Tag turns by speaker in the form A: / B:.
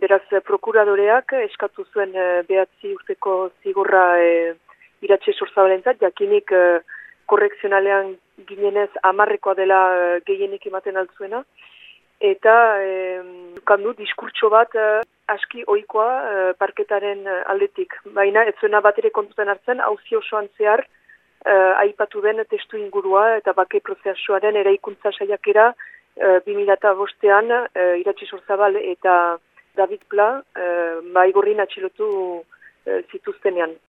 A: beraz, prokuradoreak eskatu zuen behatzi urteko zigurra e, iratxe sorzabalentzat, jakinik e, korrekzionalean ginenez amarrekoa dela gehienik ematen altzuena. Eta e, dukandu diskurtso bat aski oikoa parketaren aldetik. Baina ez zuena bat ere kontutan hartzen, hauzi osoan zehar, aipatu den testu ingurua eta bake prozesuaren eraikuntza saiakera uh, 2005an uh, Iratxi Sorzabal eta David Pla uh, maigorrin atxilotu uh, zituztenean.